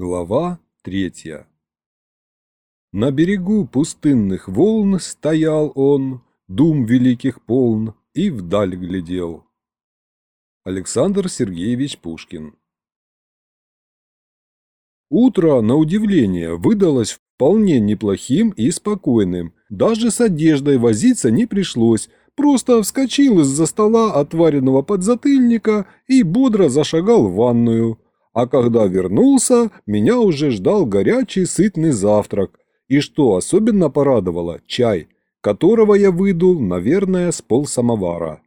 Глава третья На берегу пустынных волн стоял он, Дум великих полн, и вдаль глядел. Александр Сергеевич Пушкин Утро, на удивление, выдалось вполне неплохим и спокойным. Даже с одеждой возиться не пришлось, просто вскочил из-за стола отваренного подзатыльника и бодро зашагал в ванную – а когда вернулся, меня уже ждал горячий сытный завтрак. И что особенно порадовало – чай, которого я выдул, наверное, с полсамовара.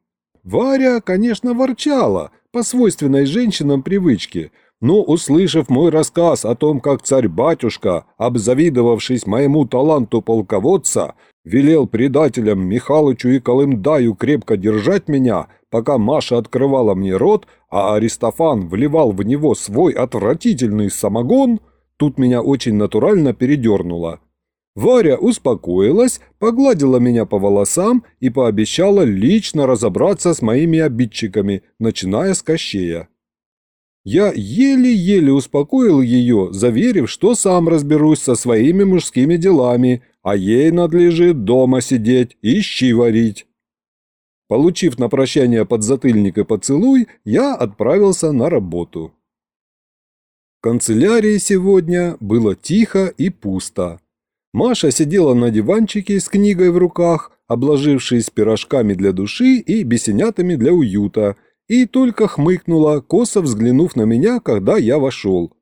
Варя, конечно, ворчала, по свойственной женщинам привычке, но, услышав мой рассказ о том, как царь-батюшка, обзавидовавшись моему таланту полководца, велел предателям Михалычу и Колымдаю крепко держать меня, пока Маша открывала мне рот, а Аристофан вливал в него свой отвратительный самогон, тут меня очень натурально передернуло. Варя успокоилась, погладила меня по волосам и пообещала лично разобраться с моими обидчиками, начиная с Кощея. Я еле-еле успокоил ее, заверив, что сам разберусь со своими мужскими делами, а ей надлежит дома сидеть и щи варить. Получив на прощание подзатыльник и поцелуй, я отправился на работу. В канцелярии сегодня было тихо и пусто. Маша сидела на диванчике с книгой в руках, обложившись пирожками для души и бесенятами для уюта, и только хмыкнула, косо взглянув на меня, когда я вошел.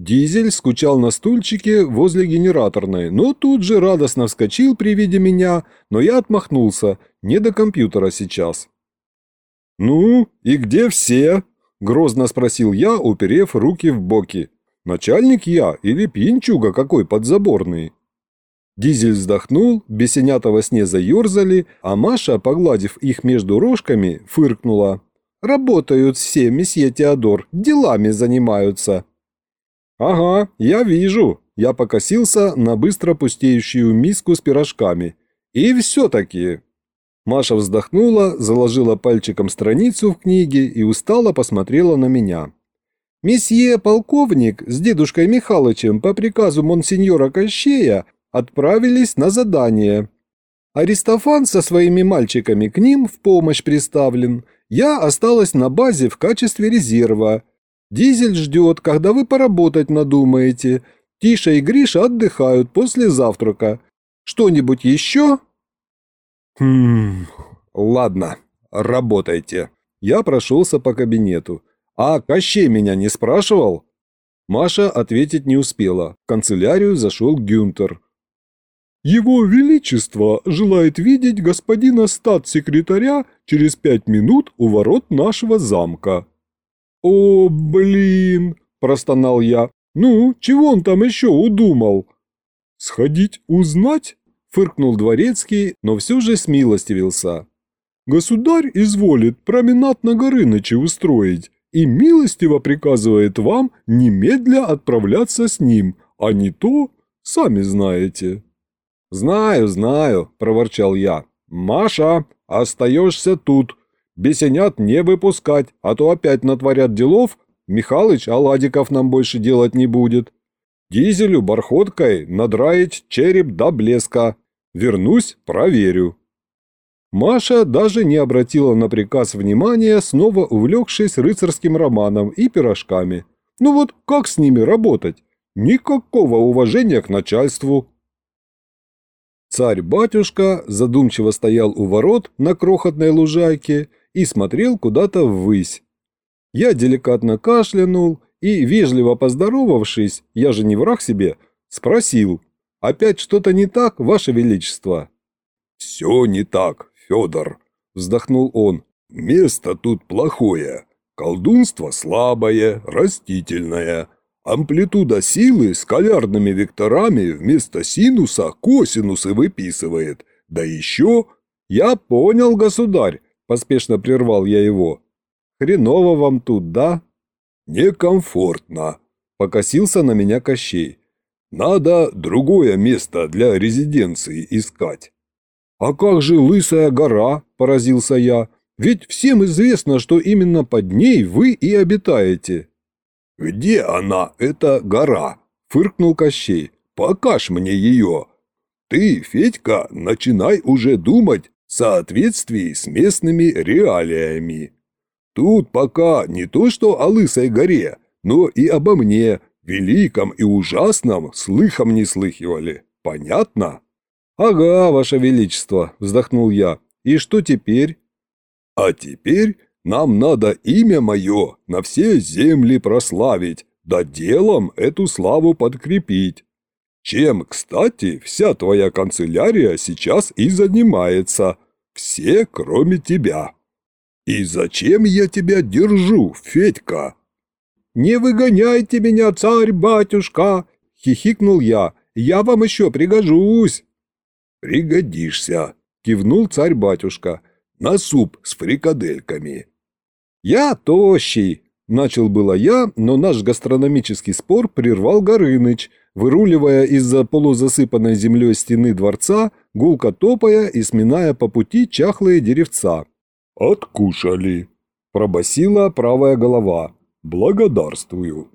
Дизель скучал на стульчике возле генераторной, но тут же радостно вскочил при виде меня, но я отмахнулся, не до компьютера сейчас. «Ну, и где все?» – грозно спросил я, уперев руки в боки. «Начальник я или пьянчуга какой подзаборный?» Дизель вздохнул, бесенята во сне заерзали, а Маша, погладив их между рожками, фыркнула. «Работают все, месье Теодор, делами занимаются». «Ага, я вижу». Я покосился на быстро пустеющую миску с пирожками. «И все-таки...» Маша вздохнула, заложила пальчиком страницу в книге и устало посмотрела на меня. «Месье полковник с дедушкой Михалычем по приказу монсеньора Кощея отправились на задание. Аристофан со своими мальчиками к ним в помощь приставлен. Я осталась на базе в качестве резерва. Дизель ждет, когда вы поработать надумаете. Тиша и Гриша отдыхают после завтрака. Что-нибудь еще?» «Хм... Ладно, работайте». Я прошелся по кабинету. «А Кощей меня не спрашивал?» Маша ответить не успела. В канцелярию зашел Гюнтер. «Его Величество желает видеть господина статс-секретаря через пять минут у ворот нашего замка». «О, блин!» – простонал я. «Ну, чего он там еще удумал?» «Сходить узнать?» – фыркнул дворецкий, но все же смилостивился. «Государь изволит променад на Горыныче устроить и милостиво приказывает вам немедля отправляться с ним, а не то, сами знаете». «Знаю, знаю», – проворчал я. «Маша, остаешься тут, Бесенят не выпускать, а то опять натворят делов, Михалыч оладиков нам больше делать не будет. Дизелю бархоткой надраить череп до блеска. Вернусь, проверю». Маша даже не обратила на приказ внимания, снова увлекшись рыцарским романом и пирожками. Ну вот как с ними работать? Никакого уважения к начальству. Царь-батюшка задумчиво стоял у ворот на крохотной лужайке и смотрел куда-то ввысь. Я деликатно кашлянул и, вежливо поздоровавшись, я же не враг себе, спросил, «Опять что-то не так, Ваше Величество?» «Все не так, Федор», – вздохнул он. «Место тут плохое, колдунство слабое, растительное, амплитуда силы с колярными векторами вместо синуса косинусы выписывает, да еще...» «Я понял, государь», Поспешно прервал я его. «Хреново вам тут, да?» «Некомфортно», – покосился на меня Кощей. «Надо другое место для резиденции искать». «А как же Лысая гора?» – поразился я. «Ведь всем известно, что именно под ней вы и обитаете». «Где она, эта гора?» – фыркнул Кощей. «Покажь мне ее. Ты, Федька, начинай уже думать соответствии с местными реалиями. Тут пока не то что о Лысой горе, но и обо мне, великом и ужасном, слыхом не слыхивали. Понятно?» «Ага, Ваше Величество», – вздохнул я. «И что теперь?» «А теперь нам надо имя мое на все земли прославить, да делом эту славу подкрепить. Чем, кстати, вся твоя канцелярия сейчас и занимается, все, кроме тебя. И зачем я тебя держу, Федька?» «Не выгоняйте меня, царь-батюшка!» – хихикнул я. «Я вам еще пригожусь!» «Пригодишься!» – кивнул царь-батюшка. «На суп с фрикадельками!» «Я тощий!» – начал было я, но наш гастрономический спор прервал Горыныч, выруливая из-за полузасыпанной землей стены дворца, гулко топая и сминая по пути чахлые деревца. «Откушали!» – пробасила правая голова. «Благодарствую!»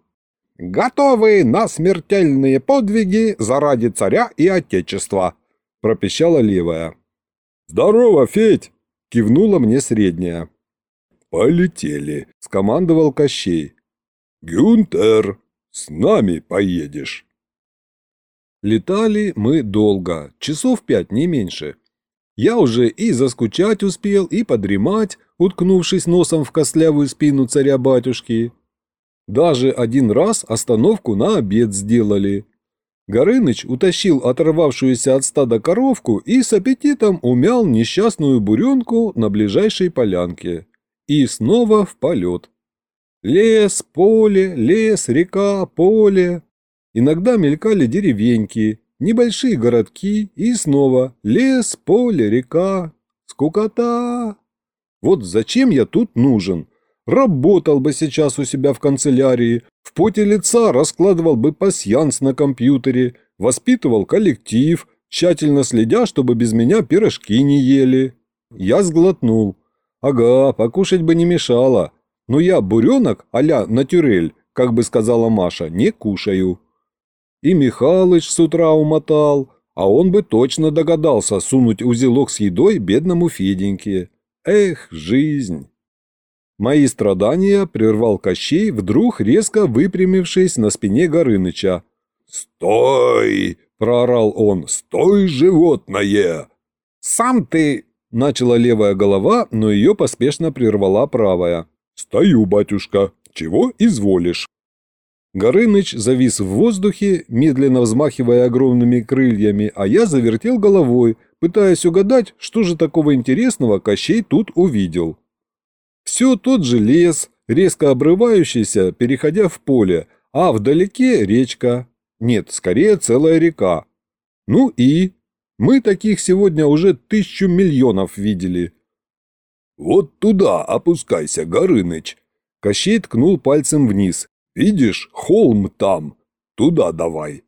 «Готовы на смертельные подвиги заради царя и отечества!» – пропищала левая. «Здорово, Федь!» – кивнула мне средняя. «Полетели», — скомандовал Кощей. «Гюнтер, с нами поедешь». Летали мы долго, часов пять, не меньше. Я уже и заскучать успел, и подремать, уткнувшись носом в костлявую спину царя-батюшки. Даже один раз остановку на обед сделали. Горыныч утащил оторвавшуюся от стада коровку и с аппетитом умял несчастную буренку на ближайшей полянке. И снова в полет. Лес, поле, лес, река, поле. Иногда мелькали деревеньки, небольшие городки и снова лес, поле, река. Скукота. Вот зачем я тут нужен? Работал бы сейчас у себя в канцелярии, в поте лица раскладывал бы пасьянс на компьютере, воспитывал коллектив, тщательно следя, чтобы без меня пирожки не ели. Я сглотнул. Ага, покушать бы не мешало. Но я буренок а-ля натюрель, как бы сказала Маша, не кушаю. И Михалыч с утра умотал, а он бы точно догадался сунуть узелок с едой бедному Феденьке. Эх, жизнь! Мои страдания прервал Кощей, вдруг резко выпрямившись на спине Горыныча. «Стой!» – проорал он. «Стой, животное!» «Сам ты!» Начала левая голова, но ее поспешно прервала правая. «Стою, батюшка. Чего изволишь?» Горыныч завис в воздухе, медленно взмахивая огромными крыльями, а я завертел головой, пытаясь угадать, что же такого интересного Кощей тут увидел. Все тот же лес, резко обрывающийся, переходя в поле, а вдалеке речка. Нет, скорее целая река. Ну и... Мы таких сегодня уже тысячу миллионов видели». «Вот туда опускайся, Горыныч!» Кощей ткнул пальцем вниз. «Видишь, холм там. Туда давай».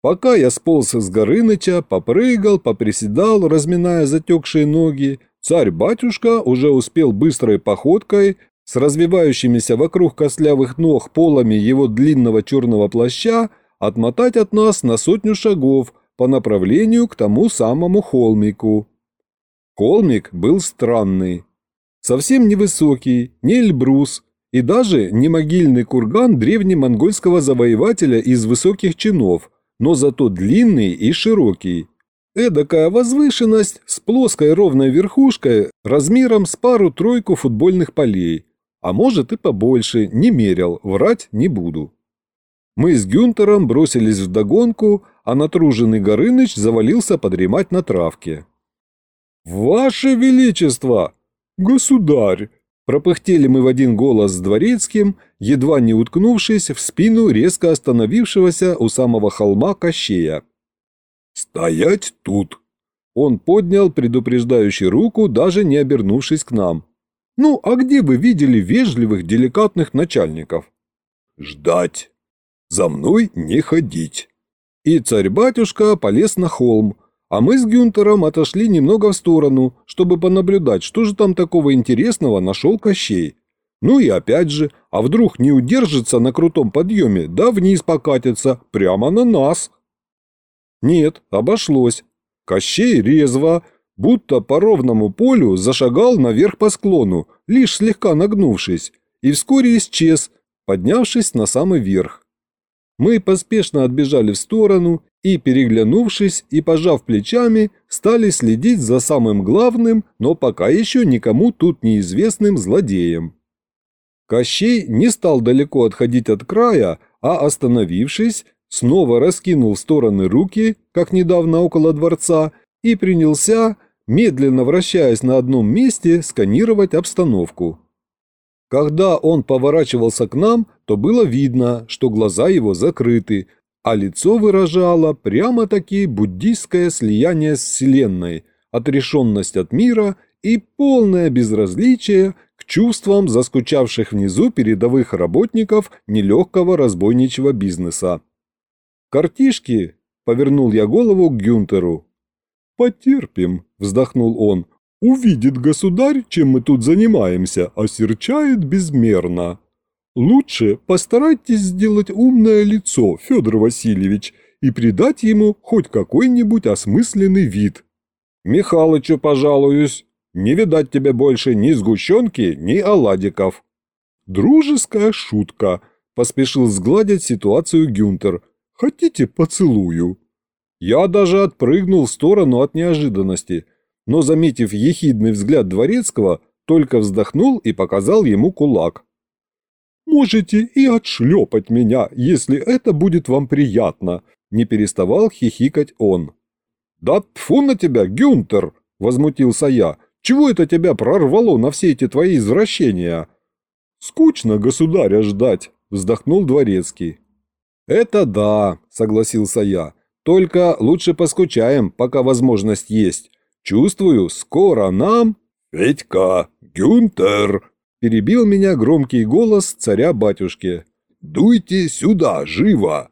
Пока я сполз с Горыныча, попрыгал, поприседал, разминая затекшие ноги, царь-батюшка уже успел быстрой походкой, с развивающимися вокруг костлявых ног полами его длинного черного плаща, отмотать от нас на сотню шагов – по направлению к тому самому холмику. Холмик был странный. Совсем невысокий, не Эльбрус, и даже не могильный курган древнемонгольского завоевателя из высоких чинов, но зато длинный и широкий. Эдакая возвышенность с плоской ровной верхушкой размером с пару-тройку футбольных полей. А может и побольше, не мерял, врать не буду. Мы с Гюнтером бросились в догонку, а натруженный Горыныч завалился подремать на травке. «Ваше Величество! Государь!» Пропыхтели мы в один голос с дворецким, едва не уткнувшись в спину резко остановившегося у самого холма Кощея. «Стоять тут!» Он поднял предупреждающую руку, даже не обернувшись к нам. «Ну, а где вы видели вежливых, деликатных начальников?» «Ждать!» За мной не ходить. И царь-батюшка полез на холм, а мы с Гюнтером отошли немного в сторону, чтобы понаблюдать, что же там такого интересного нашел Кощей. Ну и опять же, а вдруг не удержится на крутом подъеме, да вниз покатится, прямо на нас? Нет, обошлось. Кощей резво, будто по ровному полю зашагал наверх по склону, лишь слегка нагнувшись, и вскоре исчез, поднявшись на самый верх. Мы поспешно отбежали в сторону и, переглянувшись и пожав плечами, стали следить за самым главным, но пока еще никому тут неизвестным злодеем. Кощей не стал далеко отходить от края, а, остановившись, снова раскинул в стороны руки, как недавно около дворца, и принялся, медленно вращаясь на одном месте, сканировать обстановку. Когда он поворачивался к нам, то было видно, что глаза его закрыты, а лицо выражало прямо-таки буддийское слияние с Вселенной, отрешенность от мира и полное безразличие к чувствам заскучавших внизу передовых работников нелегкого разбойничего бизнеса. «Картишки?» – повернул я голову к Гюнтеру. «Потерпим», – вздохнул он. «Увидит государь, чем мы тут занимаемся, осерчает безмерно». «Лучше постарайтесь сделать умное лицо, Федор Васильевич, и придать ему хоть какой-нибудь осмысленный вид». «Михалычу пожалуюсь», не видать тебе больше ни сгущенки, ни оладиков». «Дружеская шутка», – поспешил сгладить ситуацию Гюнтер. «Хотите поцелую?» Я даже отпрыгнул в сторону от неожиданности, но, заметив ехидный взгляд Дворецкого, только вздохнул и показал ему кулак. «Можете и отшлепать меня, если это будет вам приятно», – не переставал хихикать он. «Да тфу на тебя, Гюнтер!» – возмутился я. Чего это тебя прорвало на все эти твои извращения?» «Скучно государя ждать», – вздохнул дворецкий. «Это да», – согласился я. «Только лучше поскучаем, пока возможность есть. Чувствую, скоро нам...» «Федька, Гюнтер!» – перебил меня громкий голос царя-батюшки. «Дуйте сюда, живо!»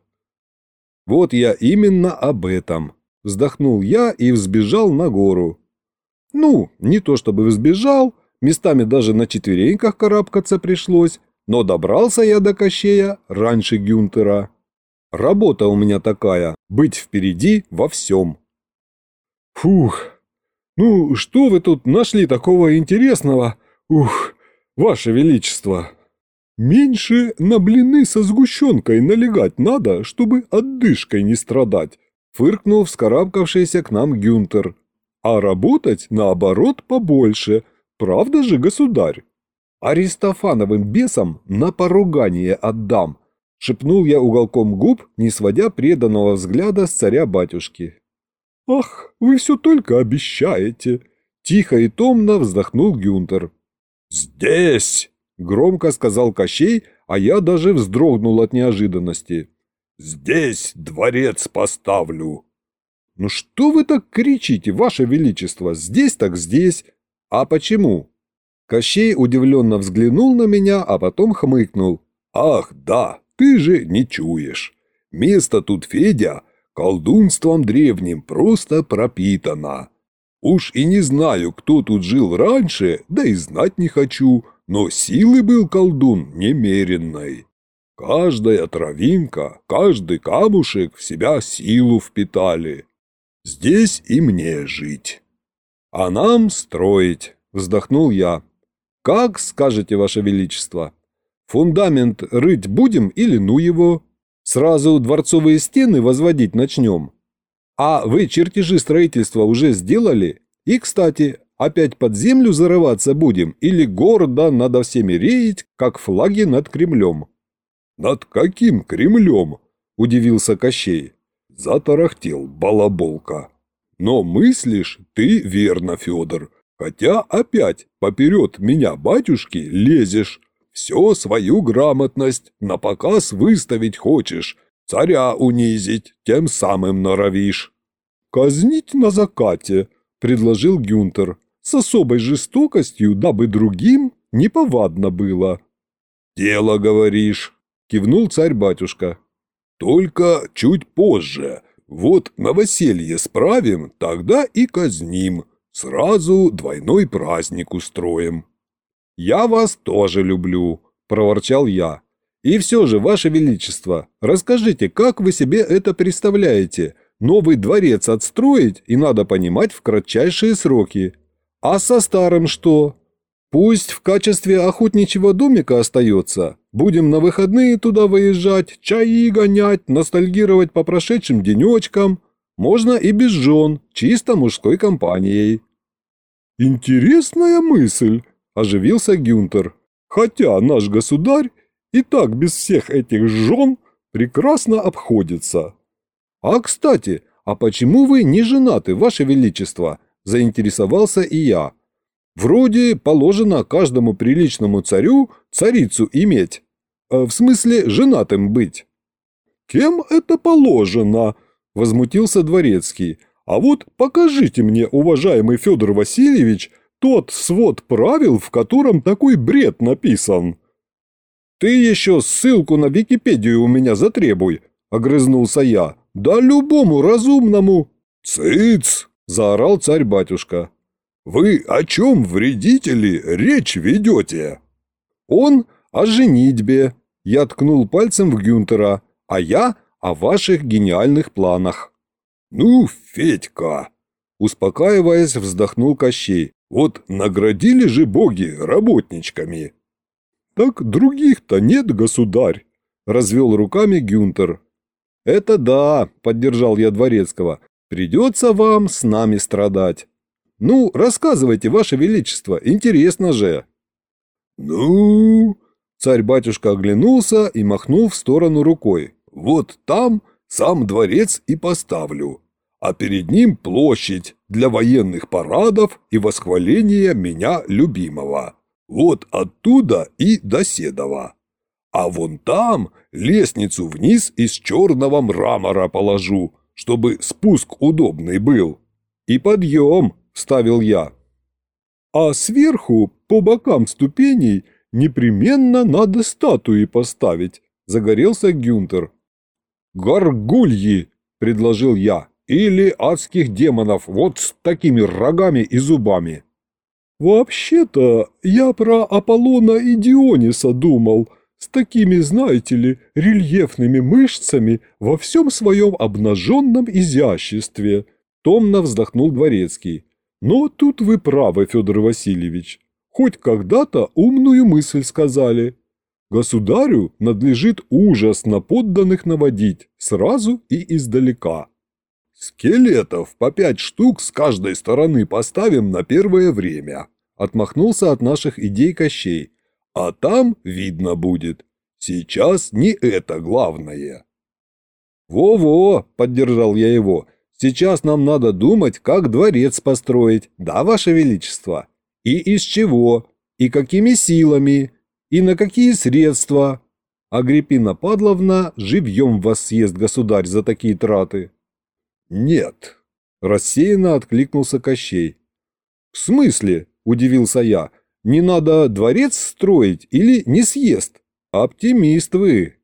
«Вот я именно об этом», – вздохнул я и взбежал на гору. Ну, не то чтобы взбежал, местами даже на четвереньках карабкаться пришлось, но добрался я до Кощея раньше Гюнтера. Работа у меня такая – быть впереди во всем. Фух, ну что вы тут нашли такого интересного? Ух, ваше величество. Меньше на блины со сгущенкой налегать надо, чтобы отдышкой не страдать, фыркнул вскарабкавшийся к нам Гюнтер а работать, наоборот, побольше. Правда же, государь? Аристофановым бесам на поругание отдам, шепнул я уголком губ, не сводя преданного взгляда с царя-батюшки. «Ах, вы все только обещаете!» Тихо и томно вздохнул Гюнтер. «Здесь!» – громко сказал Кощей, а я даже вздрогнул от неожиданности. «Здесь дворец поставлю!» «Ну что вы так кричите, ваше величество? Здесь так здесь. А почему?» Кощей удивленно взглянул на меня, а потом хмыкнул. «Ах, да, ты же не чуешь. Место тут, Федя, колдунством древним просто пропитано. Уж и не знаю, кто тут жил раньше, да и знать не хочу, но силы был колдун немеренной. Каждая травинка, каждый камушек в себя силу впитали. Здесь и мне жить. А нам строить, вздохнул я. Как скажете, Ваше Величество? Фундамент рыть будем или ну его? Сразу дворцовые стены возводить начнем? А вы чертежи строительства уже сделали? И, кстати, опять под землю зарываться будем или гордо надо всеми реять, как флаги над Кремлем? Над каким Кремлем? Удивился Кощей. Затарахтел балаболка. Но мыслишь ты верно, Федор, хотя опять поперед меня, батюшки, лезешь. Все свою грамотность на показ выставить хочешь, царя унизить, тем самым норовишь. «Казнить на закате», — предложил Гюнтер, с особой жестокостью, дабы другим неповадно было. «Дело, говоришь», — кивнул царь-батюшка. Только чуть позже. Вот новоселье справим, тогда и казним. Сразу двойной праздник устроим. «Я вас тоже люблю», – проворчал я. «И все же, Ваше Величество, расскажите, как вы себе это представляете? Новый дворец отстроить, и надо понимать, в кратчайшие сроки. А со старым что? Пусть в качестве охотничьего домика остается. Будем на выходные туда выезжать, чаи гонять, ностальгировать по прошедшим денечкам. Можно и без жен, чисто мужской компанией». «Интересная мысль», – оживился Гюнтер. «Хотя наш государь и так без всех этих жен прекрасно обходится». «А, кстати, а почему вы не женаты, Ваше Величество?» – заинтересовался и я. «Вроде положено каждому приличному царю царицу иметь. Э, в смысле, женатым быть». «Кем это положено?» – возмутился Дворецкий. «А вот покажите мне, уважаемый Федор Васильевич, тот свод правил, в котором такой бред написан». «Ты еще ссылку на Википедию у меня затребуй», – огрызнулся я. «Да любому разумному». «Цыц!» – заорал царь-батюшка. «Вы о чем, вредители, речь ведете?» «Он о женитьбе», – я ткнул пальцем в Гюнтера, а я о ваших гениальных планах. «Ну, Федька!» – успокаиваясь, вздохнул Кощей. Вот наградили же боги работничками. Так других-то нет, государь, развел руками Гюнтер. Это да, поддержал я Дворецкого. Придется вам с нами страдать. Ну, рассказывайте, ваше величество, интересно же. Ну, царь-батюшка оглянулся и махнул в сторону рукой. Вот там сам дворец и поставлю а перед ним площадь для военных парадов и восхваления меня любимого. Вот оттуда и до Седова. А вон там лестницу вниз из черного мрамора положу, чтобы спуск удобный был. И подъем, ставил я. А сверху, по бокам ступеней, непременно надо статуи поставить, загорелся Гюнтер. «Горгульи!» – предложил я или адских демонов вот с такими рогами и зубами. Вообще-то я про Аполлона и Диониса думал, с такими, знаете ли, рельефными мышцами во всем своем обнаженном изяществе, томно вздохнул Дворецкий. Но тут вы правы, Федор Васильевич. Хоть когда-то умную мысль сказали. Государю надлежит ужас на подданных наводить сразу и издалека. «Скелетов по пять штук с каждой стороны поставим на первое время», отмахнулся от наших идей Кощей. «А там видно будет. Сейчас не это главное». «Во-во», — поддержал я его, — «сейчас нам надо думать, как дворец построить, да, Ваше Величество? И из чего, и какими силами, и на какие средства. Агриппина Падловна живьем вас съест, государь, за такие траты». «Нет», – рассеянно откликнулся Кощей. «В смысле?» – удивился я. «Не надо дворец строить или не съест? Оптимист вы!»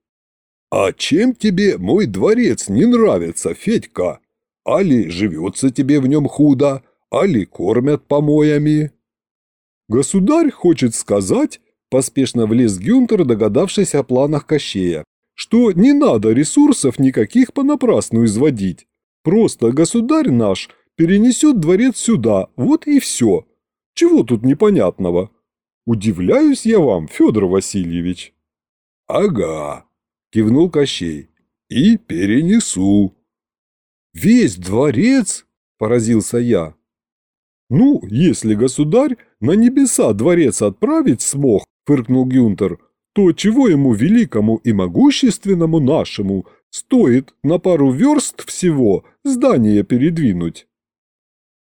«А чем тебе мой дворец не нравится, Федька? Али живется тебе в нем худо, али кормят помоями?» «Государь хочет сказать», – поспешно влез Гюнтер, догадавшись о планах Кощея, «что не надо ресурсов никаких понапрасну изводить. Просто государь наш перенесет дворец сюда, вот и все. Чего тут непонятного? Удивляюсь я вам, Федор Васильевич. Ага, кивнул Кощей. И перенесу. Весь дворец? Поразился я. Ну, если государь на небеса дворец отправить смог, фыркнул Гюнтер, то чего ему великому и могущественному нашему – Стоит на пару верст всего здание передвинуть.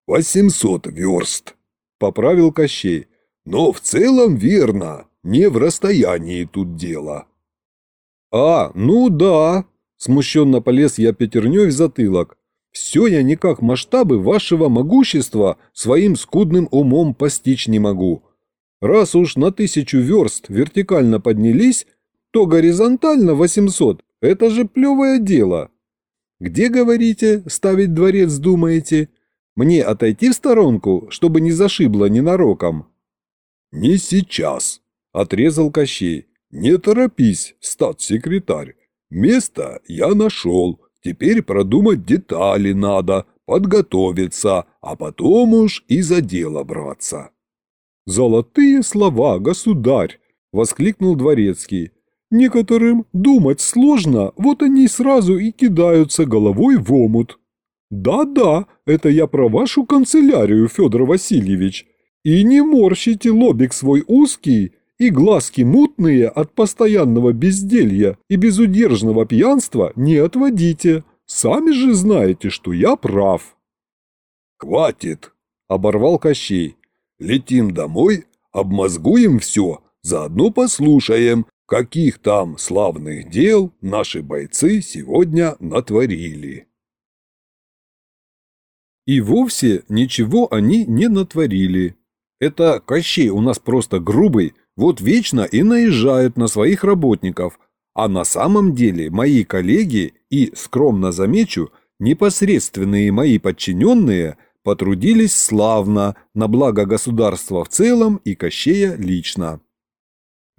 «Восемьсот верст», — поправил Кощей. «Но в целом верно, не в расстоянии тут дело». «А, ну да», — смущенно полез я пятерней в затылок. «Все я никак масштабы вашего могущества своим скудным умом постичь не могу. Раз уж на тысячу верст вертикально поднялись, то горизонтально 800 это же плевое дело. Где, говорите, ставить дворец думаете? Мне отойти в сторонку, чтобы не зашибло ненароком?» Не сейчас, отрезал Кощей. Не торопись, статс-секретарь. Место я нашел, теперь продумать детали надо, подготовиться, а потом уж и за дело браться. «Золотые слова, государь!» – воскликнул Дворецкий. «Некоторым думать сложно, вот они сразу и кидаются головой в омут». «Да-да, это я про вашу канцелярию, Федор Васильевич. И не морщите лобик свой узкий и глазки мутные от постоянного безделья и безудержного пьянства не отводите. Сами же знаете, что я прав». «Хватит!» – оборвал Кощей. «Летим домой, обмозгуем все, заодно послушаем, каких там славных дел наши бойцы сегодня натворили». И вовсе ничего они не натворили. Это Кощей у нас просто грубый, вот вечно и наезжают на своих работников, а на самом деле мои коллеги и, скромно замечу, непосредственные мои подчиненные потрудились славно на благо государства в целом и Кощея лично.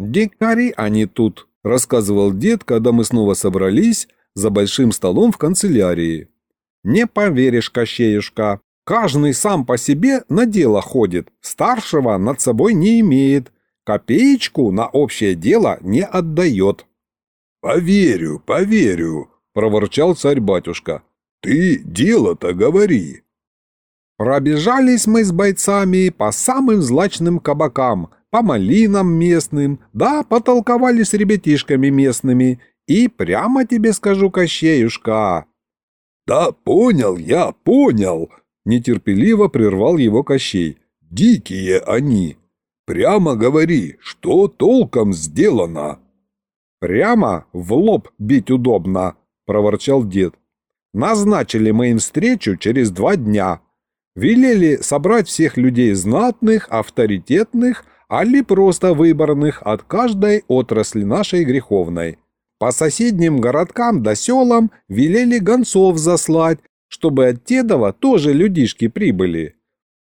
«Дикари они тут», – рассказывал дед, когда мы снова собрались за большим столом в канцелярии. «Не поверишь, Кощеюшка, каждый сам по себе на дело ходит, старшего над собой не имеет, копеечку на общее дело не отдает». «Поверю, поверю», – проворчал царь-батюшка. «Ты дело-то говори». Пробежались мы с бойцами по самым злачным кабакам, по малинам местным, да, потолковали с ребятишками местными, и прямо тебе скажу, Кощеюшка, «Да понял я, понял!» – нетерпеливо прервал его Кощей. «Дикие они! Прямо говори, что толком сделано!» «Прямо в лоб бить удобно!» – проворчал дед. «Назначили мы им встречу через два дня. Велели собрать всех людей знатных, авторитетных, али просто выборных от каждой отрасли нашей греховной. По соседним городкам да селам велели гонцов заслать, чтобы от Тедова тоже людишки прибыли.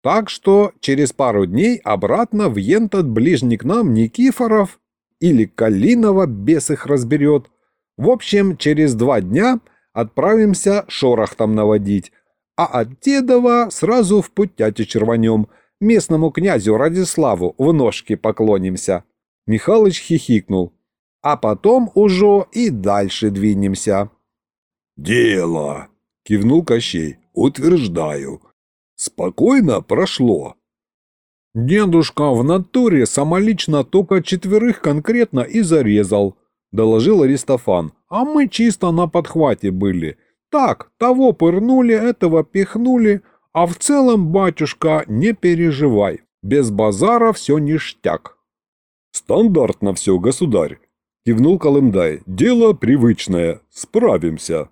Так что через пару дней обратно в Ентот ближний к нам Никифоров или Калинова бес их разберет. В общем, через два дня отправимся шорох там наводить, а от Тедова сразу в путяте рванем, местному князю Радиславу в ножки поклонимся. Михалыч хихикнул а потом уже и дальше двинемся». «Дело!» – кивнул Кощей. «Утверждаю. Спокойно прошло». «Дедушка в натуре самолично только четверых конкретно и зарезал», – доложил Аристофан. «А мы чисто на подхвате были. Так, того пырнули, этого пихнули, а в целом, батюшка, не переживай. Без базара все ништяк». «Стандартно все, государь», Кивнул Колымдай. «Дело привычное. Справимся».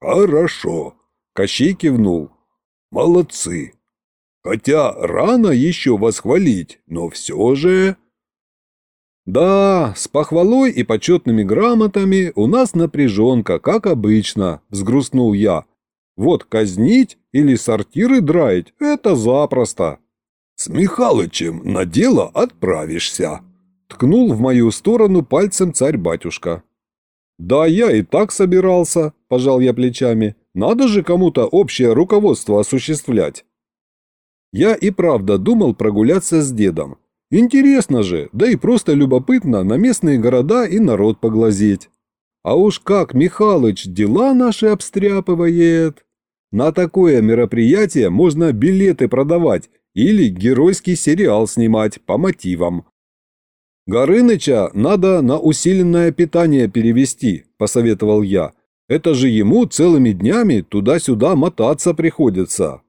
«Хорошо», — Кощей кивнул. «Молодцы. Хотя рано еще вас хвалить, но все же...» «Да, с похвалой и почетными грамотами у нас напряженка, как обычно», — взгрустнул я. «Вот казнить или сортиры драить — это запросто». «С Михалычем на дело отправишься», Ткнул в мою сторону пальцем царь-батюшка. «Да я и так собирался», – пожал я плечами. «Надо же кому-то общее руководство осуществлять». Я и правда думал прогуляться с дедом. Интересно же, да и просто любопытно на местные города и народ поглазеть. А уж как Михалыч дела наши обстряпывает. На такое мероприятие можно билеты продавать или геройский сериал снимать по мотивам. «Горыныча надо на усиленное питание перевести», – посоветовал я. «Это же ему целыми днями туда-сюда мотаться приходится».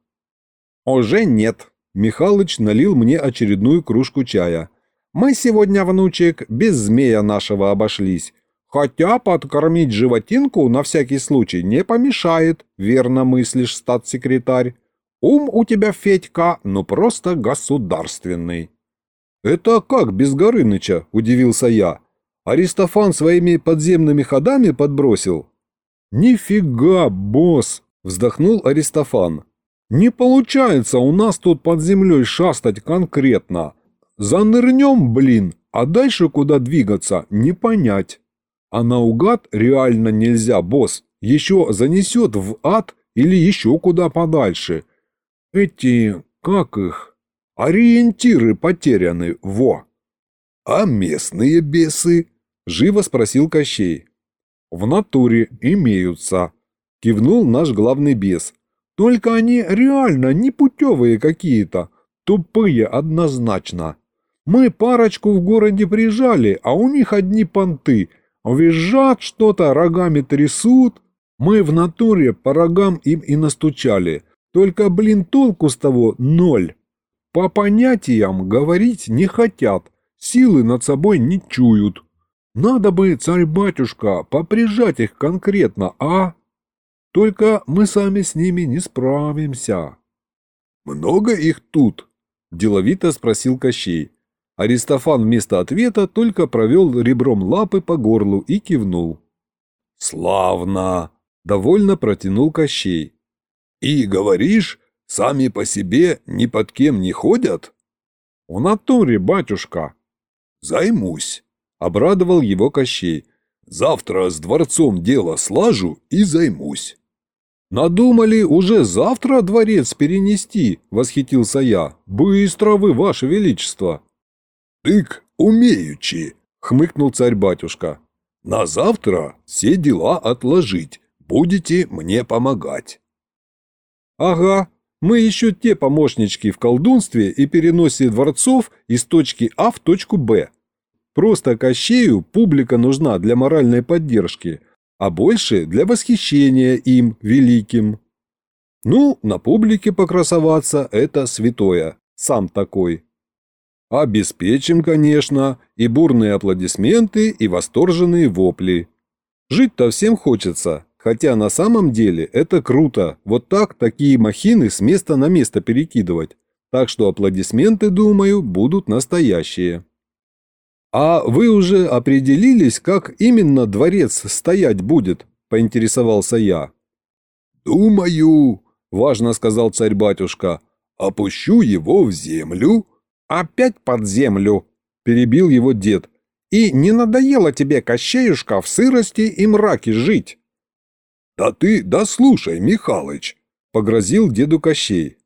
«Уже нет», – Михалыч налил мне очередную кружку чая. «Мы сегодня, внучек, без змея нашего обошлись. Хотя подкормить животинку на всякий случай не помешает, верно мыслишь, статс-секретарь. Ум у тебя, Федька, ну просто государственный». «Это как без Горыныча?» – удивился я. «Аристофан своими подземными ходами подбросил?» «Нифига, босс!» – вздохнул Аристофан. «Не получается у нас тут под землей шастать конкретно. занырнем, блин, а дальше куда двигаться, не понять. А наугад реально нельзя, босс. Еще занесет в ад или еще куда подальше. Эти, как их, ориентиры потеряны, во. А местные бесы? Живо спросил Кощей. В натуре имеются, кивнул наш главный бес. Только они реально непутевые какие-то, тупые однозначно. Мы парочку в городе прижали, а у них одни понты. Визжат что-то, рогами трясут. Мы в натуре по рогам им и настучали. Только, блин, толку с того ноль. По понятиям говорить не хотят, силы над собой не чуют. Надо бы, царь-батюшка, поприжать их конкретно, а? Только мы сами с ними не справимся. Много их тут? Деловито спросил Кощей. Аристофан вместо ответа только провел ребром лапы по горлу и кивнул. «Славно!» – довольно протянул Кощей. «И говоришь, сами по себе ни под кем не ходят?» «В натуре, батюшка!» «Займусь!» – обрадовал его Кощей. «Завтра с дворцом дело слажу и займусь!» «Надумали уже завтра дворец перенести?» – восхитился я. «Быстро вы, ваше величество!» «Тык, умеючи!» – хмыкнул царь-батюшка. «На завтра все дела отложить, будете мне помогать». «Ага, мы еще те помощнички в колдунстве и переносе дворцов из точки А в точку Б. Просто Кощею публика нужна для моральной поддержки, а больше для восхищения им великим. Ну, на публике покрасоваться – это святое, сам такой». Обеспечим, конечно, и бурные аплодисменты, и восторженные вопли. Жить-то всем хочется, хотя на самом деле это круто, вот так такие махины с места на место перекидывать. Так что аплодисменты, думаю, будут настоящие. А вы уже определились, как именно дворец стоять будет, поинтересовался я. Думаю, важно сказал царь-батюшка, опущу его в землю, «Опять под землю!» – перебил его дед. «И не надоело тебе, Кощеюшка, в сырости и мраке жить?» «Да ты дослушай, Михалыч!» – погрозил деду Кощей.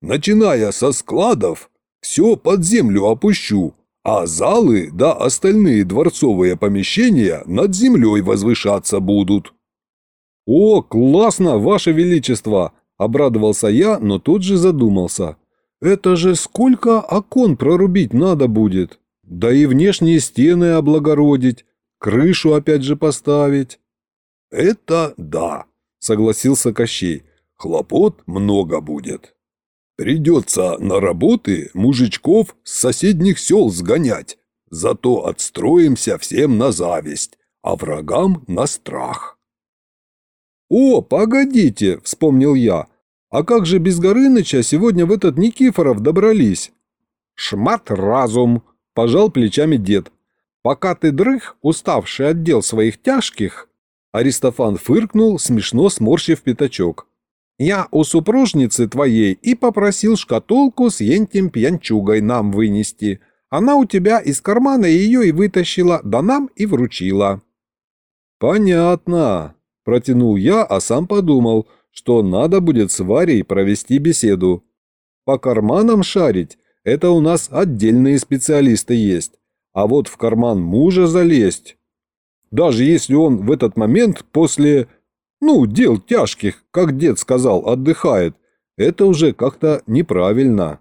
«Начиная со складов, все под землю опущу, а залы да остальные дворцовые помещения над землей возвышаться будут». «О, классно, Ваше Величество!» – обрадовался я, но тут же задумался. Это же сколько окон прорубить надо будет? Да и внешние стены облагородить, крышу опять же поставить. Это да, согласился Кощей. Хлопот много будет. Придется на работы мужичков с соседних сел сгонять. Зато отстроимся всем на зависть, а врагам на страх. «О, погодите!» – вспомнил я. А как же без Горыныча сегодня в этот Никифоров добрались? Шмат разум, пожал плечами дед. Пока ты дрых, уставший от дел своих тяжких, Аристофан фыркнул, смешно сморщив пятачок. Я у супружницы твоей и попросил шкатулку с ентем пьянчугой нам вынести. Она у тебя из кармана ее и вытащила, да нам и вручила. Понятно, протянул я, а сам подумал – что надо будет с Варей провести беседу. По карманам шарить – это у нас отдельные специалисты есть, а вот в карман мужа залезть. Даже если он в этот момент после, ну, дел тяжких, как дед сказал, отдыхает, это уже как-то неправильно.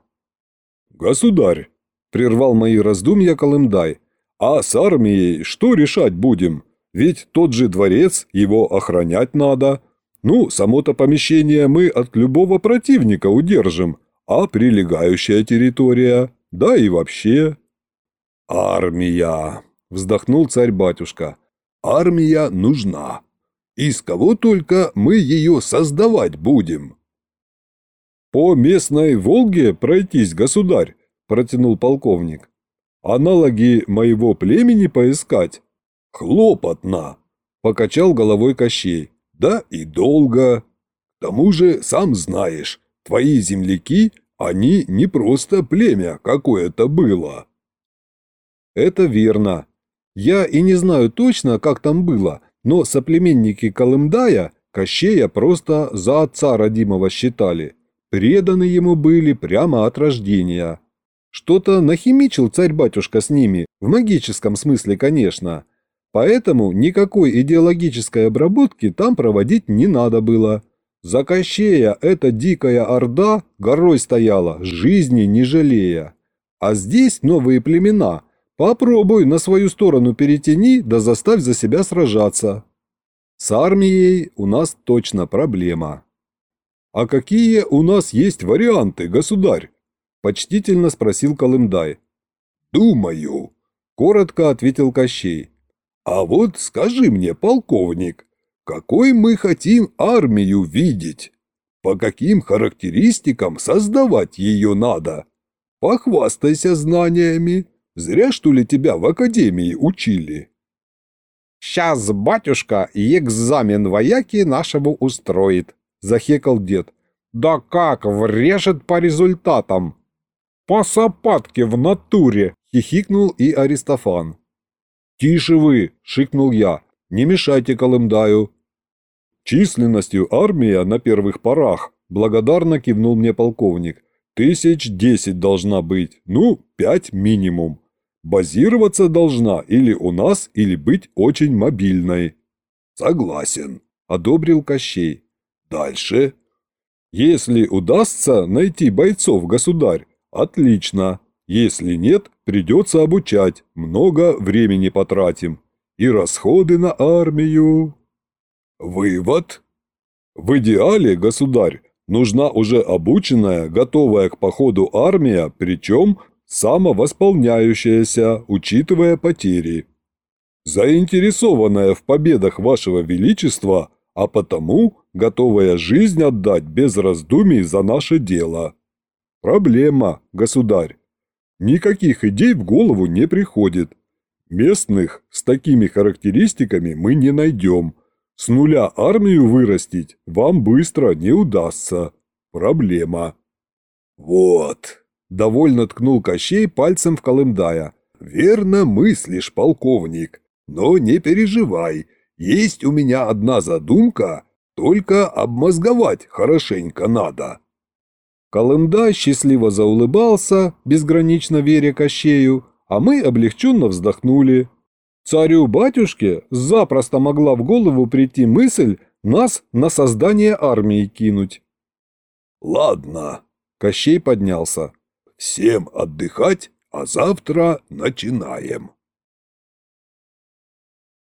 «Государь», – прервал мои раздумья Колымдай, – «а с армией что решать будем? Ведь тот же дворец, его охранять надо». Ну, само-то помещение мы от любого противника удержим, а прилегающая территория, да и вообще. Армия, вздохнул царь-батюшка. Армия нужна. Из кого только мы ее создавать будем? По местной Волге пройтись, государь, протянул полковник. Аналоги моего племени поискать? Хлопотно, покачал головой Кощей да и долго. К тому же, сам знаешь, твои земляки, они не просто племя какое-то было. Это верно. Я и не знаю точно, как там было, но соплеменники Колымдая Кощея просто за отца родимого считали. Преданы ему были прямо от рождения. Что-то нахимичил царь-батюшка с ними, в магическом смысле, конечно. Поэтому никакой идеологической обработки там проводить не надо было. За Кощея эта дикая орда горой стояла, жизни не жалея. А здесь новые племена. Попробуй на свою сторону перетяни, да заставь за себя сражаться. С армией у нас точно проблема. «А какие у нас есть варианты, государь?» – почтительно спросил Колымдай. «Думаю», – коротко ответил Кощей. «А вот скажи мне, полковник, какой мы хотим армию видеть? По каким характеристикам создавать ее надо? Похвастайся знаниями. Зря, что ли, тебя в академии учили?» «Сейчас батюшка экзамен вояки нашему устроит», – захекал дед. «Да как, врежет по результатам!» «По сапатке в натуре!» – хихикнул и Аристофан. «Тише вы!» – шикнул я. «Не мешайте Колымдаю!» «Численностью армия на первых порах», – благодарно кивнул мне полковник. «Тысяч десять должна быть, ну, пять минимум. Базироваться должна или у нас, или быть очень мобильной». «Согласен», – одобрил Кощей. Дальше. Если удастся найти бойцов, государь, отлично. Если нет, придется обучать, много времени потратим. И расходы на армию. Вывод. В идеале, государь, нужна уже обученная, готовая к походу армия, причем самовосполняющаяся, учитывая потери. Заинтересованная в победах вашего величества – а потому готовая жизнь отдать без раздумий за наше дело. Проблема, государь. Никаких идей в голову не приходит. Местных с такими характеристиками мы не найдем. С нуля армию вырастить вам быстро не удастся. Проблема. Вот, довольно ткнул Кощей пальцем в Колымдая. Верно мыслишь, полковник, но не переживай, есть у меня одна задумка, только обмозговать хорошенько надо». Колымда счастливо заулыбался, безгранично веря Кощею, а мы облегченно вздохнули. Царю-батюшке запросто могла в голову прийти мысль нас на создание армии кинуть. «Ладно», – Кощей поднялся. «Всем отдыхать, а завтра начинаем».